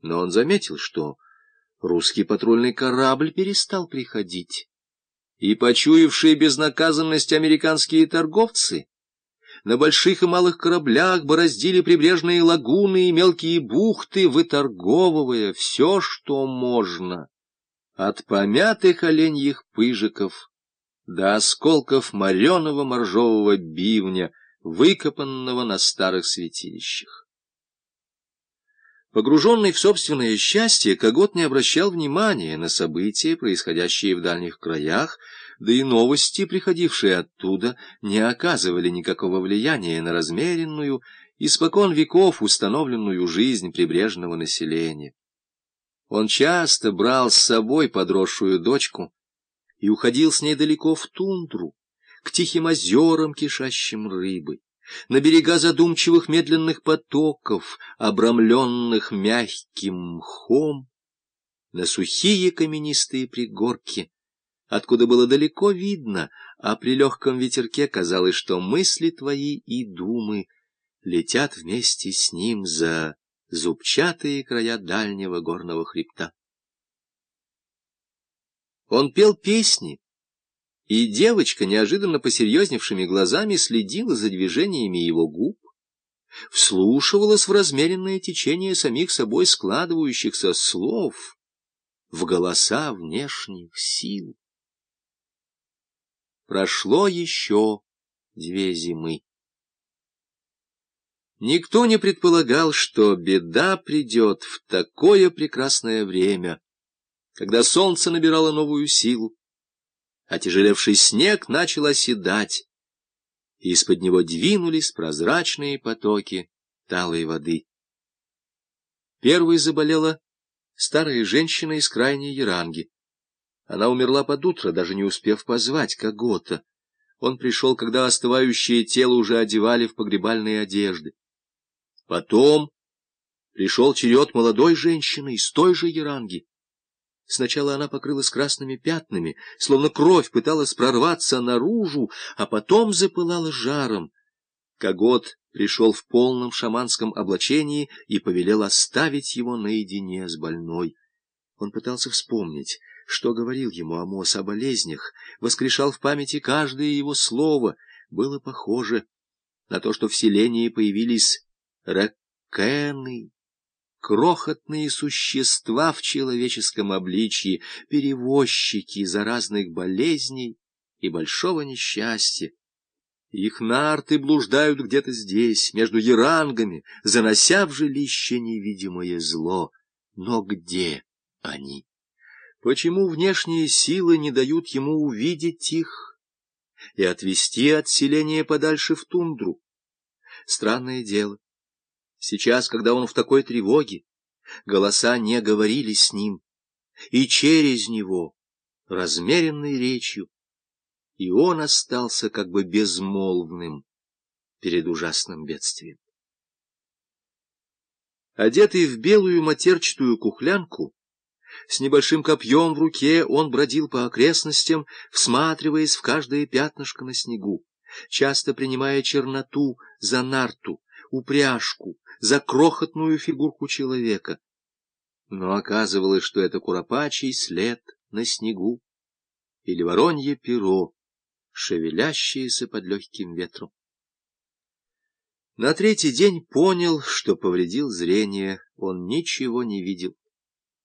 но он заметил, что русский патрульный корабль перестал приходить, и почуявшие безнаказанность американские торговцы на больших и малых кораблях бороздили прибрежные лагуны и мелкие бухты, выторговывая все, что можно, от помятых оленьих пыжиков до осколков мореного моржового бивня, выкопанного на старых святилищах. Погруженный в собственное счастье, Когот не обращал внимания на события, происходящие в дальних краях, да и новости, приходившие оттуда, не оказывали никакого влияния на размеренную, испокон веков установленную жизнь прибрежного населения. Он часто брал с собой подросшую дочку и уходил с ней далеко в тундру, к тихим озерам, кишащим рыбой на берега задумчивых медленных потоков, обрамленных мягким мхом, на сухие каменистые пригорки, откуда было далеко видно, а при легком ветерке казалось, что мысли твои и думы летят вместе с ним за зубчатые края дальнего горного хребта. Он пел песни, и девочка, неожиданно посерьезневшими глазами, следила за движениями его губ, вслушивалась в размеренное течение самих собой складывающихся слов, в голоса внешних сил. Прошло еще две зимы. Никто не предполагал, что беда придет в такое прекрасное время, когда солнце набирало новую силу, Отяжелевший снег начал оседать, и из-под него двинулись прозрачные потоки талой воды. Первой заболела старая женщина из крайней Яранги. Она умерла под утро, даже не успев позвать Когота. Он пришел, когда остывающее тело уже одевали в погребальные одежды. Потом пришел черед молодой женщины из той же Яранги. Сначала она покрылась красными пятнами, словно кровь пыталась прорваться наружу, а потом запылала жаром. Когот пришел в полном шаманском облачении и повелел оставить его наедине с больной. Он пытался вспомнить, что говорил ему Амос о болезнях, воскрешал в памяти каждое его слово. Было похоже на то, что в селении появились ракены, крохотные существа в человеческом обличье, перевозчики заразных болезней и большого несчастья. Их нарты блуждают где-то здесь, между ярангами, занося в жилище невидимое зло. Но где они? Почему внешние силы не дают ему увидеть их и отвести от селения подальше в тундру? Странное дело. Сейчас, когда он в такой тревоге, голоса не говорили с ним, и через него, размеренной речью, и он остался как бы безмолвным перед ужасным бедствием. Одетый в белую матерчатую кухлянку, с небольшим копьем в руке он бродил по окрестностям, всматриваясь в каждое пятнышко на снегу, часто принимая черноту за нарту, упряжку, за крохотную фигурку человека. Но оказывалось, что это куропачий след на снегу или воронье перо, шевелящееся под легким ветром. На третий день понял, что повредил зрение, он ничего не видел.